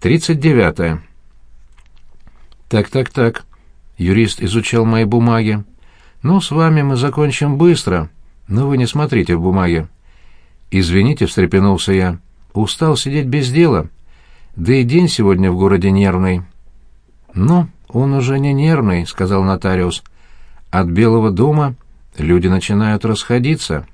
Тридцать девятое. Так-так-так. Юрист изучал мои бумаги. Ну, с вами мы закончим быстро, но вы не смотрите в бумаге. Извините, встрепенулся я. Устал сидеть без дела. Да и день сегодня в городе нервный. Ну, он уже не нервный, сказал нотариус. От Белого дома люди начинают расходиться.